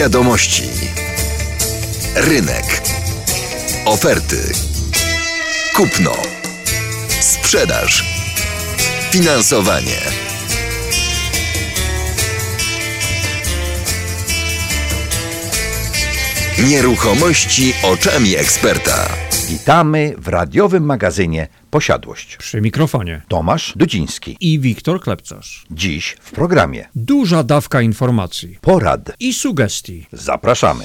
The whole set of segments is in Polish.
Wiadomości. Rynek. Oferty. Kupno. Sprzedaż. Finansowanie. Nieruchomości oczami eksperta. Witamy w radiowym magazynie Posiadłość. Przy mikrofonie. Tomasz Dudziński. I Wiktor Klepcarz. Dziś w programie Duża dawka informacji porad. i sugestii. Zapraszamy.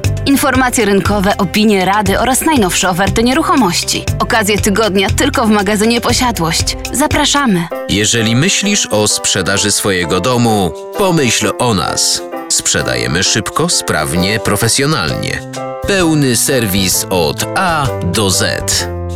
Informacje rynkowe, opinie, rady oraz najnowsze oferty nieruchomości. Okazje tygodnia tylko w magazynie Posiadłość. Zapraszamy! Jeżeli myślisz o sprzedaży swojego domu, pomyśl o nas. Sprzedajemy szybko, sprawnie, profesjonalnie. Pełny serwis od A do Z.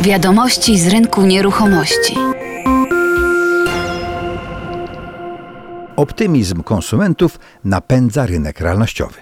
Wiadomości z rynku nieruchomości. Optymizm konsumentów napędza rynek realnościowy.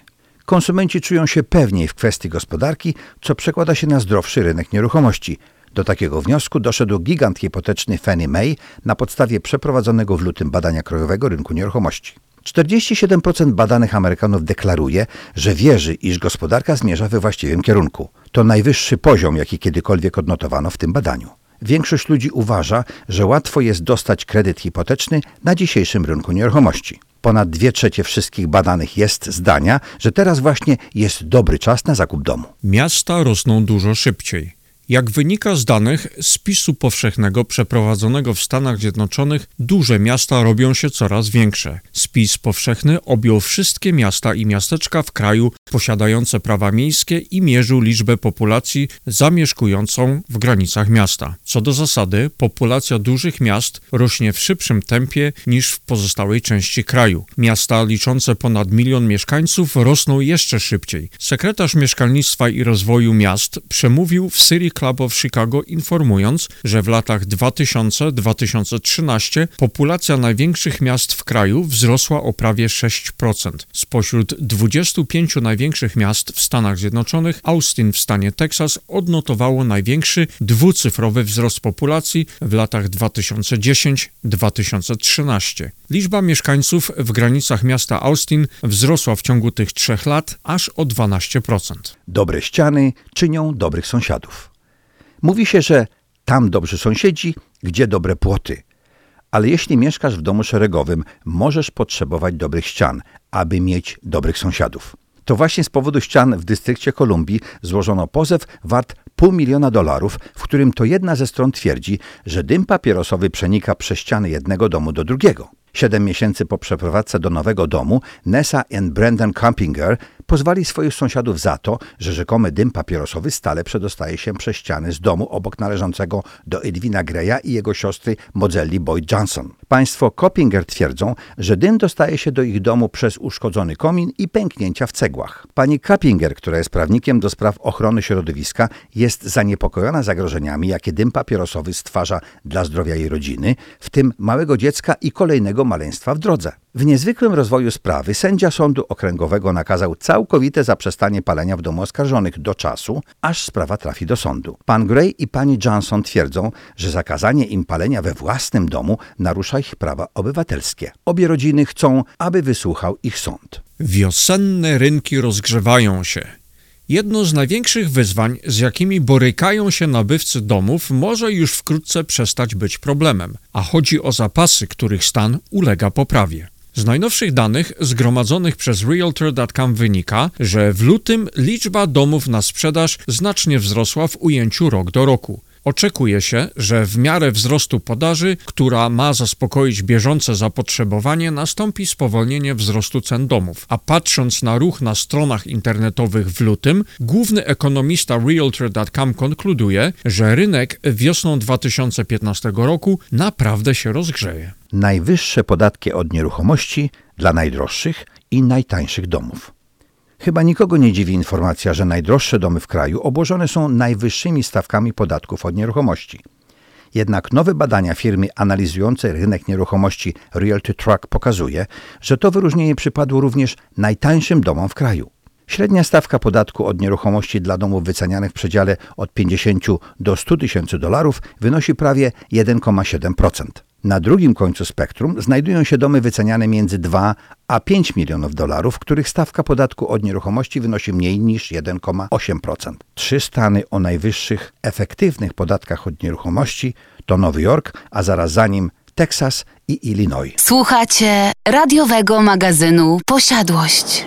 Konsumenci czują się pewniej w kwestii gospodarki, co przekłada się na zdrowszy rynek nieruchomości. Do takiego wniosku doszedł gigant hipoteczny Fannie Mae na podstawie przeprowadzonego w lutym badania krajowego rynku nieruchomości. 47% badanych Amerykanów deklaruje, że wierzy, iż gospodarka zmierza we właściwym kierunku. To najwyższy poziom, jaki kiedykolwiek odnotowano w tym badaniu. Większość ludzi uważa, że łatwo jest dostać kredyt hipoteczny na dzisiejszym rynku nieruchomości. Ponad dwie trzecie wszystkich badanych jest zdania, że teraz właśnie jest dobry czas na zakup domu. Miasta rosną dużo szybciej. Jak wynika z danych spisu powszechnego przeprowadzonego w Stanach Zjednoczonych, duże miasta robią się coraz większe. Spis powszechny objął wszystkie miasta i miasteczka w kraju posiadające prawa miejskie i mierzył liczbę populacji zamieszkującą w granicach miasta. Co do zasady, populacja dużych miast rośnie w szybszym tempie niż w pozostałej części kraju. Miasta liczące ponad milion mieszkańców rosną jeszcze szybciej. Sekretarz Mieszkalnictwa i Rozwoju Miast przemówił w City Club of Chicago informując, że w latach 2000-2013 populacja największych miast w kraju wzrosła o prawie 6%. Spośród 25 największych miast w Stanach Zjednoczonych Austin w stanie Teksas odnotowało największy dwucyfrowy wzrost populacji w latach 2010-2013. Liczba mieszkańców w granicach miasta Austin wzrosła w ciągu tych trzech lat aż o 12%. Dobre ściany czynią dobrych sąsiadów. Mówi się, że tam dobrzy sąsiedzi, gdzie dobre płoty. Ale jeśli mieszkasz w domu szeregowym, możesz potrzebować dobrych ścian, aby mieć dobrych sąsiadów. To właśnie z powodu ścian w dystrykcie Kolumbii złożono pozew wart pół miliona dolarów, w którym to jedna ze stron twierdzi, że dym papierosowy przenika przez ściany jednego domu do drugiego. Siedem miesięcy po przeprowadzce do nowego domu, Nessa i Brandon Campinger pozwali swoich sąsiadów za to, że rzekomy dym papierosowy stale przedostaje się przez ściany z domu obok należącego do Edwina Greya i jego siostry Mozelli Boyd Johnson. Państwo Coppinger twierdzą, że dym dostaje się do ich domu przez uszkodzony komin i pęknięcia w cegłach. Pani Coppinger, która jest prawnikiem do spraw ochrony środowiska, jest zaniepokojona zagrożeniami, jakie dym papierosowy stwarza dla zdrowia jej rodziny, w tym małego dziecka i kolejnego maleństwa w drodze. W niezwykłym rozwoju sprawy sędzia sądu okręgowego nakazał całkowite zaprzestanie palenia w domu oskarżonych do czasu, aż sprawa trafi do sądu. Pan Gray i pani Johnson twierdzą, że zakazanie im palenia we własnym domu narusza ich prawa obywatelskie. Obie rodziny chcą, aby wysłuchał ich sąd. Wiosenne rynki rozgrzewają się. Jedno z największych wyzwań, z jakimi borykają się nabywcy domów, może już wkrótce przestać być problemem, a chodzi o zapasy, których stan ulega poprawie. Z najnowszych danych zgromadzonych przez Realtor.com wynika, że w lutym liczba domów na sprzedaż znacznie wzrosła w ujęciu rok do roku. Oczekuje się, że w miarę wzrostu podaży, która ma zaspokoić bieżące zapotrzebowanie, nastąpi spowolnienie wzrostu cen domów. A patrząc na ruch na stronach internetowych w lutym, główny ekonomista Realtor.com konkluduje, że rynek wiosną 2015 roku naprawdę się rozgrzeje. Najwyższe podatki od nieruchomości dla najdroższych i najtańszych domów. Chyba nikogo nie dziwi informacja, że najdroższe domy w kraju obłożone są najwyższymi stawkami podatków od nieruchomości. Jednak nowe badania firmy analizującej rynek nieruchomości Realty Truck pokazuje, że to wyróżnienie przypadło również najtańszym domom w kraju. Średnia stawka podatku od nieruchomości dla domów wycenianych w przedziale od 50 do 100 tysięcy dolarów wynosi prawie 1,7%. Na drugim końcu spektrum znajdują się domy wyceniane między 2 a 5 milionów dolarów, których stawka podatku od nieruchomości wynosi mniej niż 1,8%. Trzy stany o najwyższych efektywnych podatkach od nieruchomości to Nowy Jork, a zaraz za nim Teksas i Illinois. Słuchacie radiowego magazynu Posiadłość.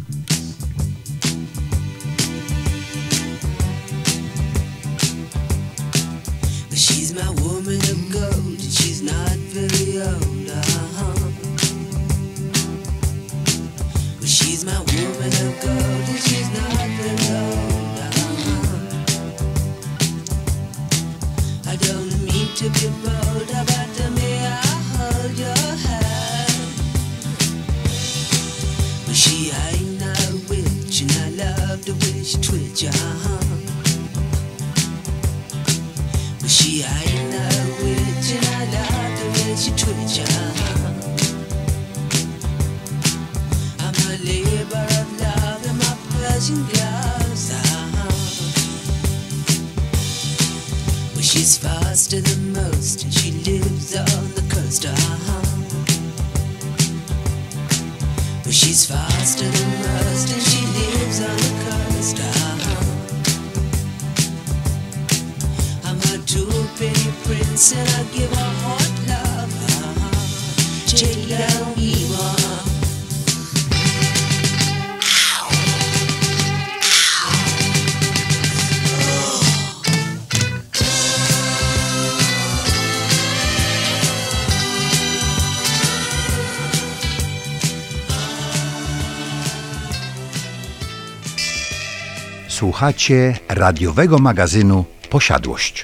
Penny prince and I give hot love. Słuchacie radiowego magazynu Posiadłość.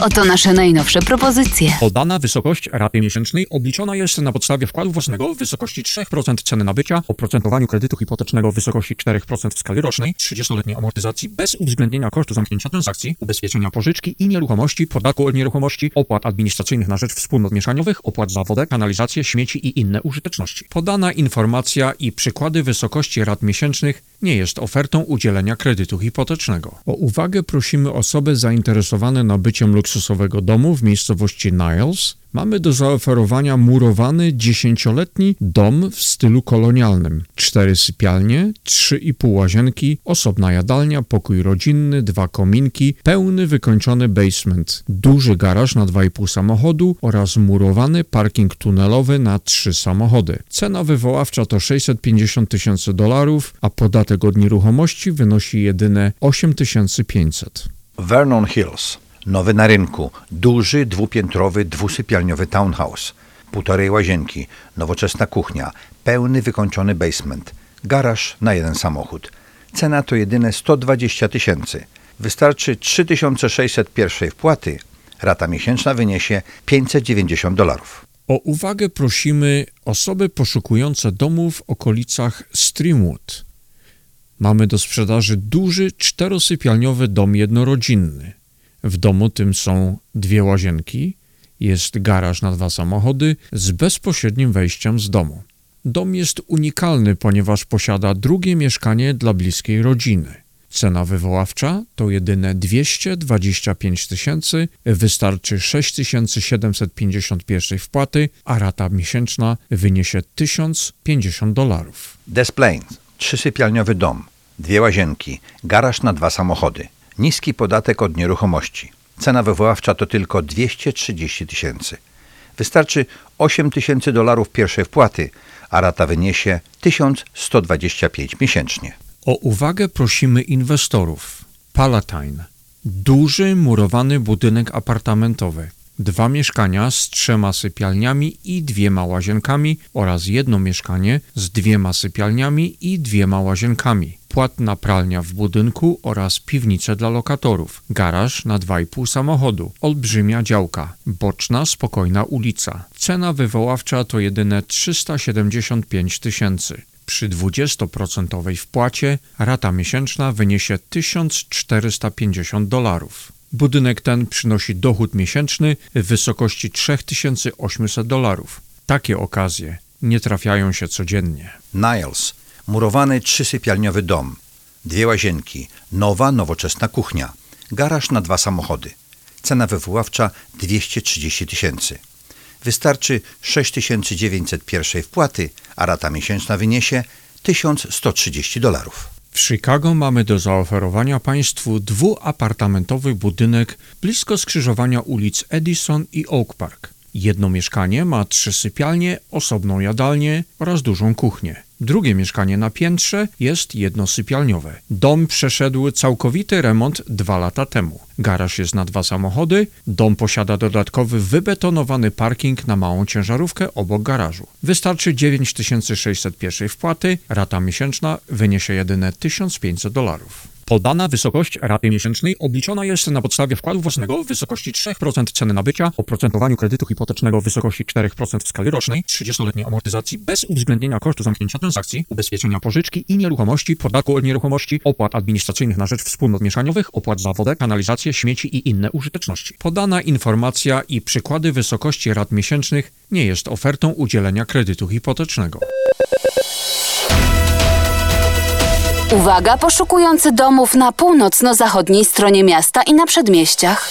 Oto nasze najnowsze propozycje. Podana wysokość raty miesięcznej obliczona jest na podstawie wkładu własnego w wysokości 3% ceny nabycia, oprocentowaniu kredytu hipotecznego w wysokości 4% w skali rocznej, 30-letniej amortyzacji bez uwzględnienia kosztu zamknięcia transakcji, ubezpieczenia pożyczki i nieruchomości, podatku od nieruchomości, opłat administracyjnych na rzecz wspólnot mieszaniowych, opłat za wodę, kanalizację, śmieci i inne użyteczności. Podana informacja i przykłady wysokości rat miesięcznych nie jest ofertą udzielenia kredytu hipotecznego. O uwagę prosimy osoby zainteresowane nabyciem luksusowego domu w miejscowości Niles. Mamy do zaoferowania murowany dziesięcioletni dom w stylu kolonialnym. Cztery sypialnie, trzy i pół łazienki, osobna jadalnia, pokój rodzinny, dwa kominki, pełny wykończony basement, duży garaż na 2,5 samochodu oraz murowany parking tunelowy na trzy samochody. Cena wywoławcza to 650 tysięcy dolarów, a podatek od nieruchomości wynosi jedyne 8500. Vernon Hills. Nowy na rynku. Duży, dwupiętrowy, dwusypialniowy townhouse. Półtorej łazienki. Nowoczesna kuchnia. Pełny, wykończony basement. Garaż na jeden samochód. Cena to jedyne 120 tysięcy. Wystarczy 3600 pierwszej wpłaty. Rata miesięczna wyniesie 590 dolarów. O uwagę prosimy osoby poszukujące domu w okolicach Streamwood. Mamy do sprzedaży duży czterosypialniowy dom jednorodzinny. W domu tym są dwie łazienki, jest garaż na dwa samochody z bezpośrednim wejściem z domu. Dom jest unikalny, ponieważ posiada drugie mieszkanie dla bliskiej rodziny. Cena wywoławcza to jedyne 225 tysięcy, wystarczy 6751 wpłaty, a rata miesięczna wyniesie 1050 dolarów. Des Plaines. Trzysypialniowy dom. Dwie łazienki. Garaż na dwa samochody. Niski podatek od nieruchomości. Cena wywoławcza to tylko 230 tysięcy. Wystarczy 8 tysięcy dolarów pierwszej wpłaty, a rata wyniesie 1125 miesięcznie. O uwagę prosimy inwestorów. Palatine. Duży murowany budynek apartamentowy. Dwa mieszkania z trzema sypialniami i dwiema łazienkami oraz jedno mieszkanie z dwiema sypialniami i dwiema łazienkami. Płatna pralnia w budynku oraz piwnice dla lokatorów. Garaż na 2,5 samochodu. Olbrzymia działka. Boczna, spokojna ulica. Cena wywoławcza to jedyne 375 tysięcy. Przy 20% wpłacie rata miesięczna wyniesie 1450 dolarów. Budynek ten przynosi dochód miesięczny w wysokości 3800 dolarów. Takie okazje nie trafiają się codziennie. Niles. Murowany trzysypialniowy dom. Dwie łazienki. Nowa, nowoczesna kuchnia. Garaż na dwa samochody. Cena wywoławcza 230 tysięcy. Wystarczy 6900 pierwszej wpłaty, a rata miesięczna wyniesie 1130 dolarów. W Chicago mamy do zaoferowania Państwu dwuapartamentowy budynek blisko skrzyżowania ulic Edison i Oak Park. Jedno mieszkanie ma trzy sypialnie, osobną jadalnię oraz dużą kuchnię. Drugie mieszkanie na piętrze jest jednosypialniowe. Dom przeszedł całkowity remont dwa lata temu. Garaż jest na dwa samochody. Dom posiada dodatkowy wybetonowany parking na małą ciężarówkę obok garażu. Wystarczy 9601 wpłaty, rata miesięczna wyniesie jedyne 1500 dolarów. Podana wysokość raty miesięcznej obliczona jest na podstawie wkładu własnego w wysokości 3% ceny nabycia, oprocentowaniu kredytu hipotecznego w wysokości 4% w skali rocznej, 30-letniej amortyzacji bez uwzględnienia kosztu zamknięcia transakcji, ubezpieczenia pożyczki i nieruchomości, podatku od nieruchomości, opłat administracyjnych na rzecz wspólnot mieszaniowych, opłat za wodę, kanalizację, śmieci i inne użyteczności. Podana informacja i przykłady wysokości rat miesięcznych nie jest ofertą udzielenia kredytu hipotecznego. Uwaga, poszukujący domów na północno-zachodniej stronie miasta i na przedmieściach.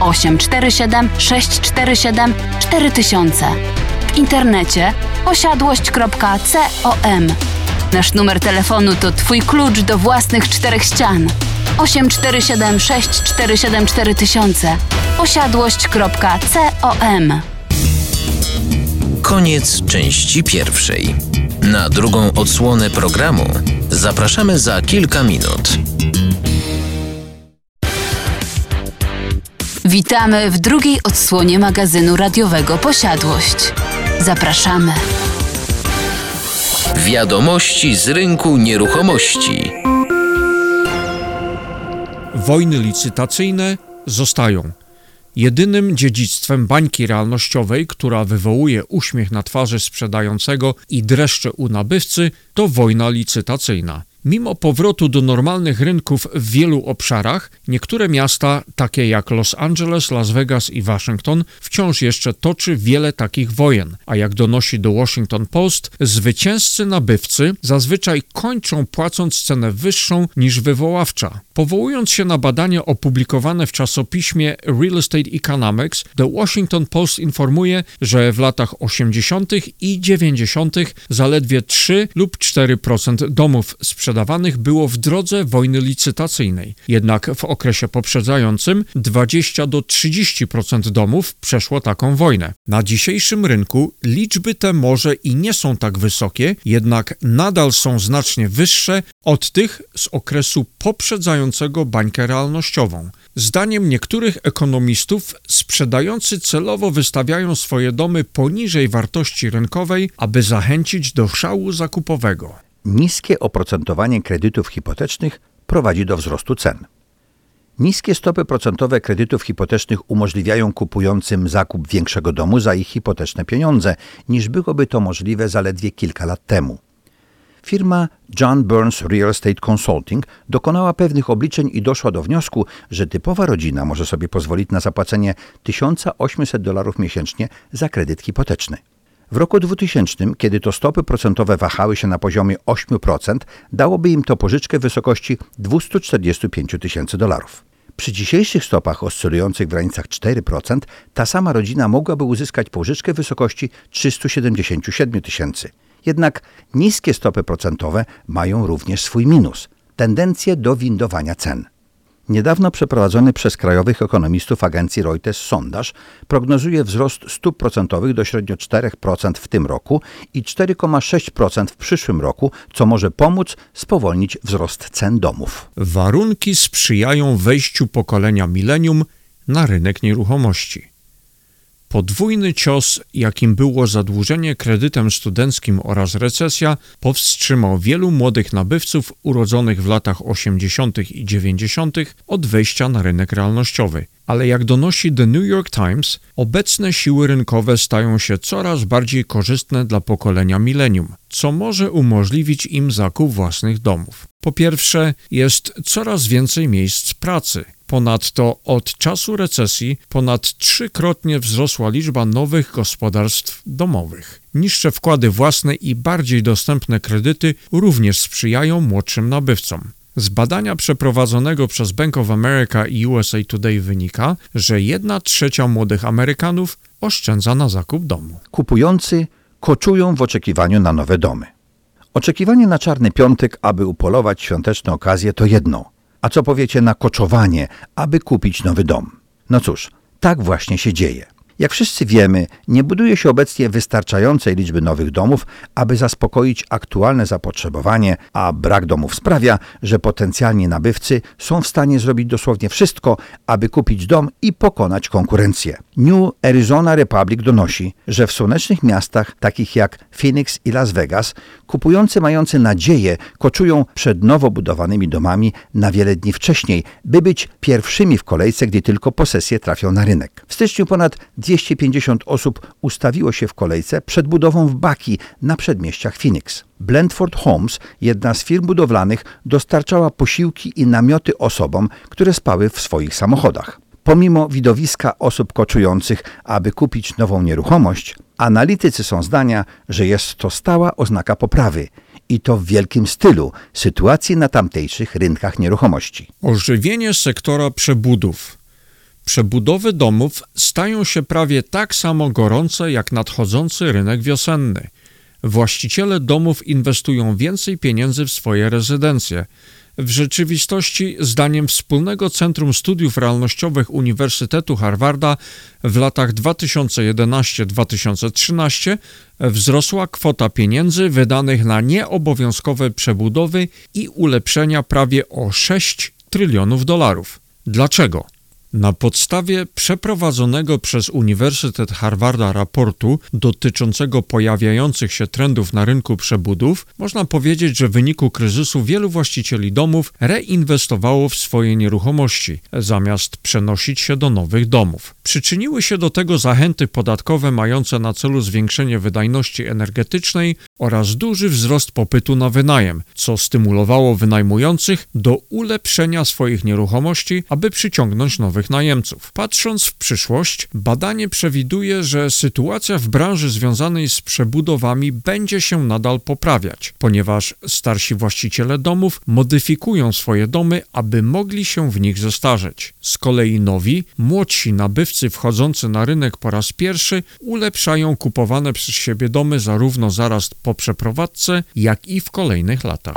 847 647 4000. W internecie posiadłość.com. Nasz numer telefonu to Twój klucz do własnych czterech ścian. 847 647 4000 posiadłość.com. Koniec części pierwszej. Na drugą odsłonę programu zapraszamy za kilka minut. Witamy w drugiej odsłonie magazynu radiowego Posiadłość. Zapraszamy. Wiadomości z rynku nieruchomości. Wojny licytacyjne zostają. Jedynym dziedzictwem bańki realnościowej, która wywołuje uśmiech na twarzy sprzedającego i dreszcze u nabywcy, to wojna licytacyjna. Mimo powrotu do normalnych rynków w wielu obszarach, niektóre miasta, takie jak Los Angeles, Las Vegas i Waszyngton, wciąż jeszcze toczy wiele takich wojen, a jak donosi The Washington Post, zwycięzcy nabywcy zazwyczaj kończą płacąc cenę wyższą niż wywoławcza. Powołując się na badania opublikowane w czasopiśmie Real Estate Economics, The Washington Post informuje, że w latach 80. i 90. zaledwie 3 lub 4% domów sprzedawanych było w drodze wojny licytacyjnej. Jednak w okresie poprzedzającym 20 do 30% domów przeszło taką wojnę. Na dzisiejszym rynku liczby te może i nie są tak wysokie, jednak nadal są znacznie wyższe od tych z okresu poprzedzającego bańkę realnościową. Zdaniem niektórych ekonomistów sprzedający celowo wystawiają swoje domy poniżej wartości rynkowej, aby zachęcić do szału zakupowego. Niskie oprocentowanie kredytów hipotecznych prowadzi do wzrostu cen. Niskie stopy procentowe kredytów hipotecznych umożliwiają kupującym zakup większego domu za ich hipoteczne pieniądze, niż byłoby to możliwe zaledwie kilka lat temu. Firma John Burns Real Estate Consulting dokonała pewnych obliczeń i doszła do wniosku, że typowa rodzina może sobie pozwolić na zapłacenie 1800 dolarów miesięcznie za kredyt hipoteczny. W roku 2000, kiedy to stopy procentowe wahały się na poziomie 8%, dałoby im to pożyczkę w wysokości 245 tysięcy dolarów. Przy dzisiejszych stopach oscylujących w granicach 4%, ta sama rodzina mogłaby uzyskać pożyczkę w wysokości 377 tysięcy. Jednak niskie stopy procentowe mają również swój minus tendencję do windowania cen. Niedawno przeprowadzony przez krajowych ekonomistów agencji Reuters sondaż prognozuje wzrost stóp procentowych do średnio 4% w tym roku i 4,6% w przyszłym roku, co może pomóc spowolnić wzrost cen domów. Warunki sprzyjają wejściu pokolenia milenium na rynek nieruchomości. Podwójny cios, jakim było zadłużenie kredytem studenckim oraz recesja, powstrzymał wielu młodych nabywców urodzonych w latach 80. i 90. od wejścia na rynek realnościowy. Ale jak donosi The New York Times, obecne siły rynkowe stają się coraz bardziej korzystne dla pokolenia milenium, co może umożliwić im zakup własnych domów. Po pierwsze, jest coraz więcej miejsc pracy. Ponadto od czasu recesji ponad trzykrotnie wzrosła liczba nowych gospodarstw domowych. Niższe wkłady własne i bardziej dostępne kredyty również sprzyjają młodszym nabywcom. Z badania przeprowadzonego przez Bank of America i USA Today wynika, że 1 trzecia młodych Amerykanów oszczędza na zakup domu. Kupujący koczują w oczekiwaniu na nowe domy. Oczekiwanie na czarny piątek, aby upolować świąteczne okazje, to jedno. A co powiecie na koczowanie, aby kupić nowy dom? No cóż, tak właśnie się dzieje. Jak wszyscy wiemy, nie buduje się obecnie wystarczającej liczby nowych domów, aby zaspokoić aktualne zapotrzebowanie, a brak domów sprawia, że potencjalni nabywcy są w stanie zrobić dosłownie wszystko, aby kupić dom i pokonać konkurencję. New Arizona Republic donosi, że w słonecznych miastach takich jak Phoenix i Las Vegas kupujący mający nadzieję koczują przed nowo budowanymi domami na wiele dni wcześniej, by być pierwszymi w kolejce, gdy tylko posesje trafią na rynek. W styczniu ponad 250 osób ustawiło się w kolejce przed budową w Baki na przedmieściach Phoenix. Blendford Homes, jedna z firm budowlanych, dostarczała posiłki i namioty osobom, które spały w swoich samochodach. Pomimo widowiska osób koczujących, aby kupić nową nieruchomość, analitycy są zdania, że jest to stała oznaka poprawy i to w wielkim stylu sytuacji na tamtejszych rynkach nieruchomości. Ożywienie sektora przebudów. Przebudowy domów stają się prawie tak samo gorące jak nadchodzący rynek wiosenny. Właściciele domów inwestują więcej pieniędzy w swoje rezydencje. W rzeczywistości, zdaniem Wspólnego Centrum Studiów Realnościowych Uniwersytetu Harvarda, w latach 2011-2013 wzrosła kwota pieniędzy wydanych na nieobowiązkowe przebudowy i ulepszenia prawie o 6 trylionów dolarów. Dlaczego? Na podstawie przeprowadzonego przez Uniwersytet Harvarda raportu dotyczącego pojawiających się trendów na rynku przebudów, można powiedzieć, że w wyniku kryzysu wielu właścicieli domów reinwestowało w swoje nieruchomości, zamiast przenosić się do nowych domów. Przyczyniły się do tego zachęty podatkowe mające na celu zwiększenie wydajności energetycznej oraz duży wzrost popytu na wynajem, co stymulowało wynajmujących do ulepszenia swoich nieruchomości, aby przyciągnąć nowych najemców. Patrząc w przyszłość, badanie przewiduje, że sytuacja w branży związanej z przebudowami będzie się nadal poprawiać, ponieważ starsi właściciele domów modyfikują swoje domy, aby mogli się w nich zestarzeć. Z kolei nowi, młodsi nabywcy wchodzący na rynek po raz pierwszy ulepszają kupowane przez siebie domy zarówno zaraz po przeprowadzce, jak i w kolejnych latach.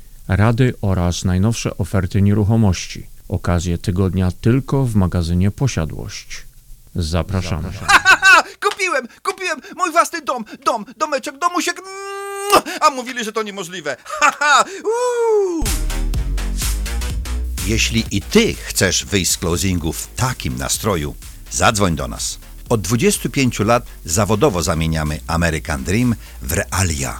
rady oraz najnowsze oferty nieruchomości. Okazje tygodnia tylko w magazynie Posiadłość. Zapraszamy. Haha, kupiłem, kupiłem mój własny dom, dom, domeczek, domusiek. A mówili, że to niemożliwe. Haha, uuu. Jeśli i ty chcesz wyjść z closingu w takim nastroju, zadzwoń do nas. Od 25 lat zawodowo zamieniamy American Dream w realia,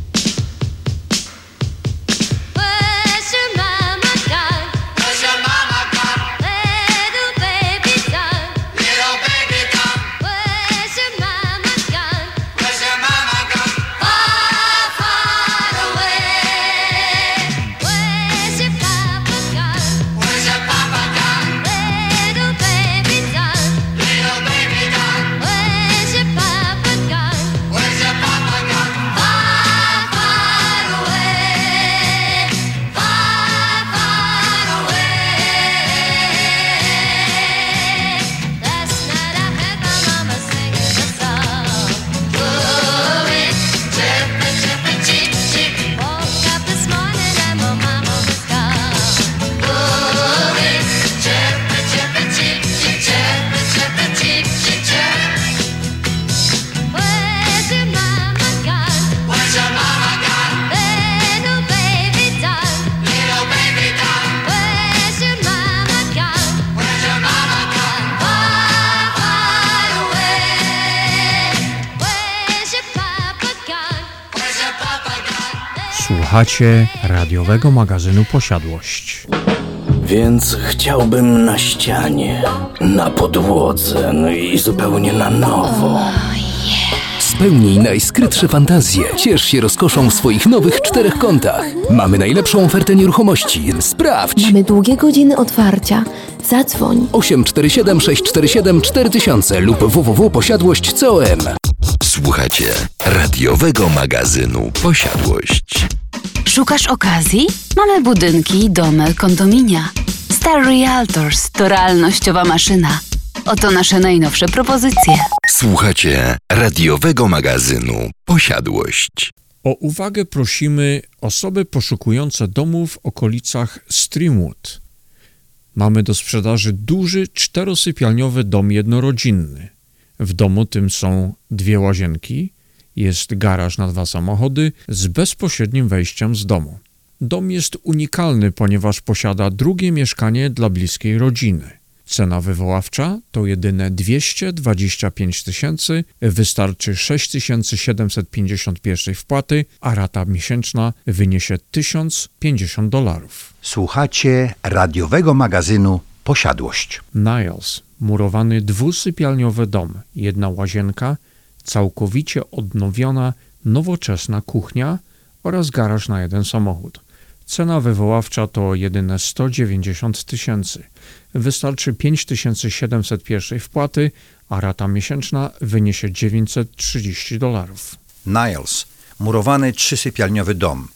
Słuchacie radiowego magazynu Posiadłość. Więc chciałbym na ścianie, na podłodze, no i zupełnie na nowo. Spełnij najskrytsze fantazje. Ciesz się rozkoszą w swoich nowych czterech kątach. Mamy najlepszą ofertę nieruchomości. Sprawdź! Mamy długie godziny otwarcia. Zadzwoń. 847 647 4000 lub www.posiadłość.com Słuchacie radiowego magazynu Posiadłość. Szukasz okazji? Mamy budynki, domy, kondominia. Star Realtors to realnościowa maszyna. Oto nasze najnowsze propozycje. Słuchacie radiowego magazynu Posiadłość. O uwagę prosimy osoby poszukujące domu w okolicach Streamwood. Mamy do sprzedaży duży czterosypialniowy dom jednorodzinny. W domu tym są dwie łazienki, jest garaż na dwa samochody z bezpośrednim wejściem z domu. Dom jest unikalny, ponieważ posiada drugie mieszkanie dla bliskiej rodziny. Cena wywoławcza to jedyne 225 tysięcy, wystarczy 6751 wpłaty, a rata miesięczna wyniesie 1050 dolarów. Słuchacie radiowego magazynu Posiadłość. Niles, murowany dwusypialniowy dom, jedna łazienka, całkowicie odnowiona, nowoczesna kuchnia oraz garaż na jeden samochód. Cena wywoławcza to jedyne 190 tysięcy. Wystarczy 5701 wpłaty, a rata miesięczna wyniesie 930 dolarów. Niles, murowany trzysypialniowy dom,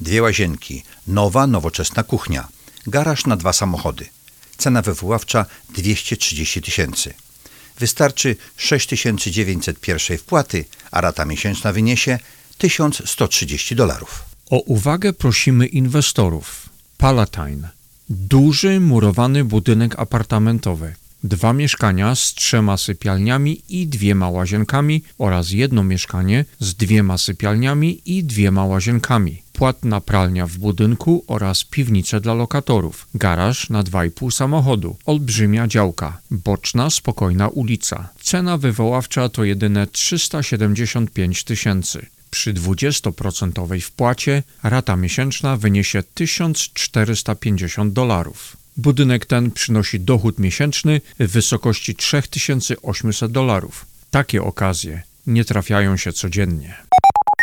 dwie łazienki, nowa, nowoczesna kuchnia, garaż na dwa samochody. Cena wywoławcza 230 tysięcy. Wystarczy 6901 wpłaty, a rata miesięczna wyniesie 1130 dolarów. O uwagę prosimy inwestorów. Palatine. Duży murowany budynek apartamentowy. Dwa mieszkania z trzema sypialniami i dwiema łazienkami oraz jedno mieszkanie z dwiema sypialniami i dwiema łazienkami. Płatna pralnia w budynku oraz piwnice dla lokatorów. Garaż na 2,5 samochodu. Olbrzymia działka. Boczna, spokojna ulica. Cena wywoławcza to jedyne 375 tysięcy. Przy 20% wpłacie rata miesięczna wyniesie 1450 dolarów. Budynek ten przynosi dochód miesięczny w wysokości 3800 dolarów. Takie okazje nie trafiają się codziennie.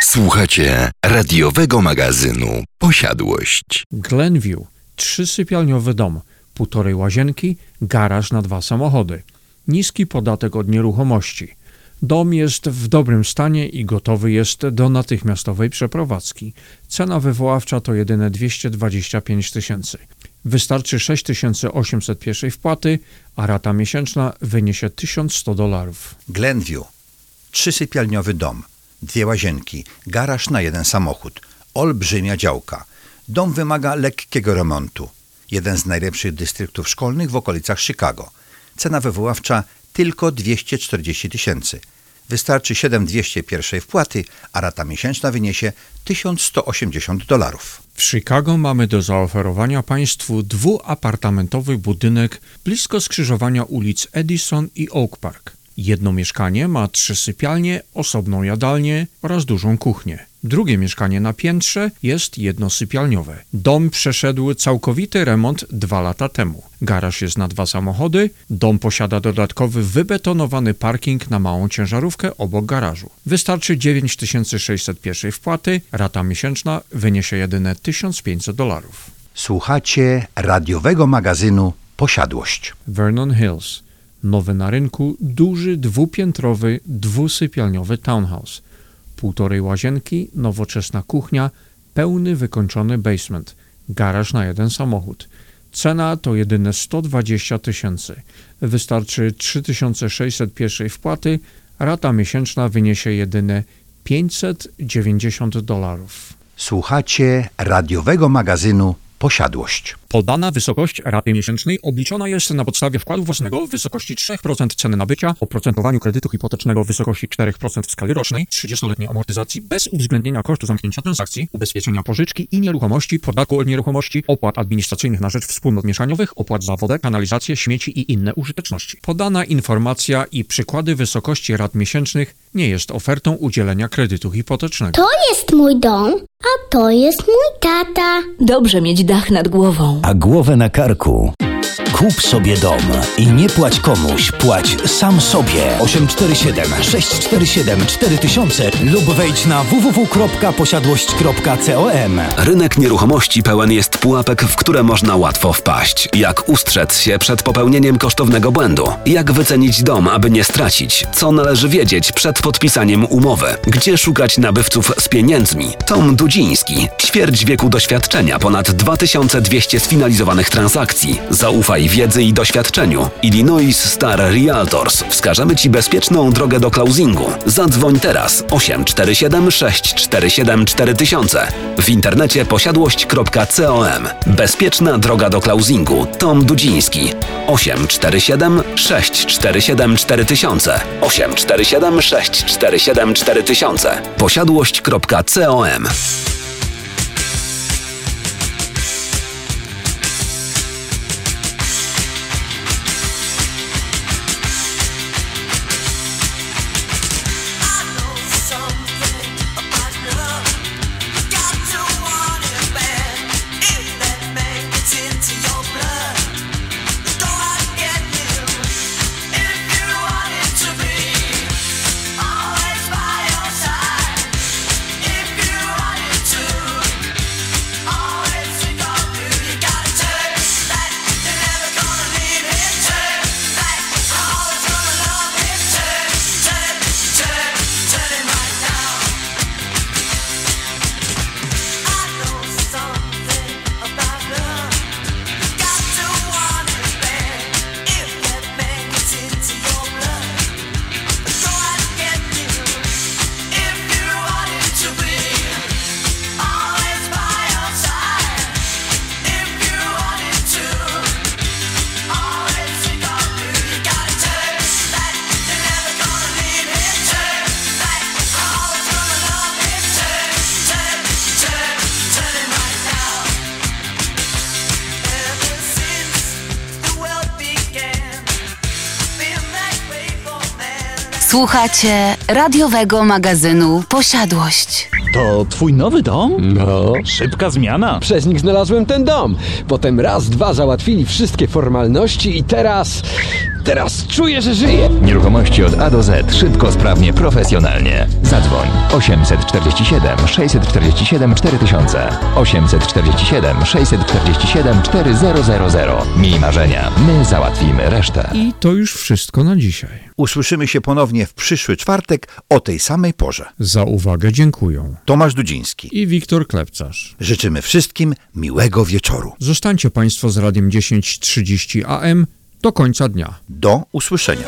Słuchacie radiowego magazynu Posiadłość. Glenview, trzysypialniowy dom, półtorej łazienki, garaż na dwa samochody. Niski podatek od nieruchomości. Dom jest w dobrym stanie i gotowy jest do natychmiastowej przeprowadzki. Cena wywoławcza to jedyne 225 tysięcy. Wystarczy 6801 wpłaty, a rata miesięczna wyniesie 1100 dolarów. Glenview, trzysypialniowy dom, dwie łazienki, garaż na jeden samochód, olbrzymia działka. Dom wymaga lekkiego remontu. Jeden z najlepszych dystryktów szkolnych w okolicach Chicago. Cena wywoławcza tylko 240 tysięcy. Wystarczy 7201 wpłaty, a rata miesięczna wyniesie 1180 dolarów. W Chicago mamy do zaoferowania Państwu dwuapartamentowy budynek blisko skrzyżowania ulic Edison i Oak Park. Jedno mieszkanie ma trzy sypialnie, osobną jadalnię oraz dużą kuchnię. Drugie mieszkanie na piętrze jest jednosypialniowe. Dom przeszedł całkowity remont dwa lata temu. Garaż jest na dwa samochody. Dom posiada dodatkowy wybetonowany parking na małą ciężarówkę obok garażu. Wystarczy 9601 wpłaty, rata miesięczna wyniesie jedyne 1500 dolarów. Słuchacie radiowego magazynu Posiadłość. Vernon Hills. Nowy na rynku, duży, dwupiętrowy, dwusypialniowy townhouse. Półtorej łazienki, nowoczesna kuchnia, pełny wykończony basement, garaż na jeden samochód. Cena to jedyne 120 tysięcy. Wystarczy 3601 wpłaty, rata miesięczna wyniesie jedyne 590 dolarów. Słuchacie radiowego magazynu Posiadłość. Podana wysokość raty miesięcznej obliczona jest na podstawie wkładu własnego w wysokości 3% ceny nabycia, oprocentowaniu kredytu hipotecznego w wysokości 4% w skali rocznej, 30-letniej amortyzacji bez uwzględnienia kosztu zamknięcia transakcji, ubezpieczenia pożyczki i nieruchomości, podatku od nieruchomości, opłat administracyjnych na rzecz wspólnot mieszaniowych, opłat za wodę, kanalizację, śmieci i inne użyteczności. Podana informacja i przykłady wysokości rat miesięcznych nie jest ofertą udzielenia kredytu hipotecznego. To jest mój dom, a to jest mój tata. Dobrze mieć dach nad głową. A głowę na karku. Kup sobie dom i nie płać komuś, płać sam sobie. 847 647 4000 lub wejdź na www.posiadłość.com. Rynek nieruchomości pełen jest pułapek, w które można łatwo wpaść. Jak ustrzec się przed popełnieniem kosztownego błędu? Jak wycenić dom, aby nie stracić? Co należy wiedzieć przed podpisaniem umowy? Gdzie szukać nabywców z pieniędzmi? Tom Dudziński. Ćwierć wieku doświadczenia, ponad 2200 sfinalizowanych transakcji. Zaufaj wiedzy i doświadczeniu. Illinois Star Realtors. Wskażemy Ci bezpieczną drogę do closingu. Zadzwoń teraz 847 647 4000. W internecie posiadłość.com. Bezpieczna droga do closingu. Tom Dudziński. 847 647 4000. 847 647 4000. Posiadłość.com. Słuchacie radiowego magazynu Posiadłość. To twój nowy dom? No. Szybka zmiana. Przez nich znalazłem ten dom. Potem raz, dwa załatwili wszystkie formalności i teraz... Teraz czuję, że żyję. Nieruchomości od A do Z. Szybko, sprawnie, profesjonalnie. Zadzwoń 847 647 4000 847 647 4000 Miej marzenia. My załatwimy resztę. I to już wszystko na dzisiaj. Usłyszymy się ponownie w przyszły czwartek o tej samej porze. Za uwagę dziękuję. Tomasz Dudziński i Wiktor Klepcarz. Życzymy wszystkim miłego wieczoru. Zostańcie Państwo z Radiem 1030 AM do końca dnia. Do usłyszenia.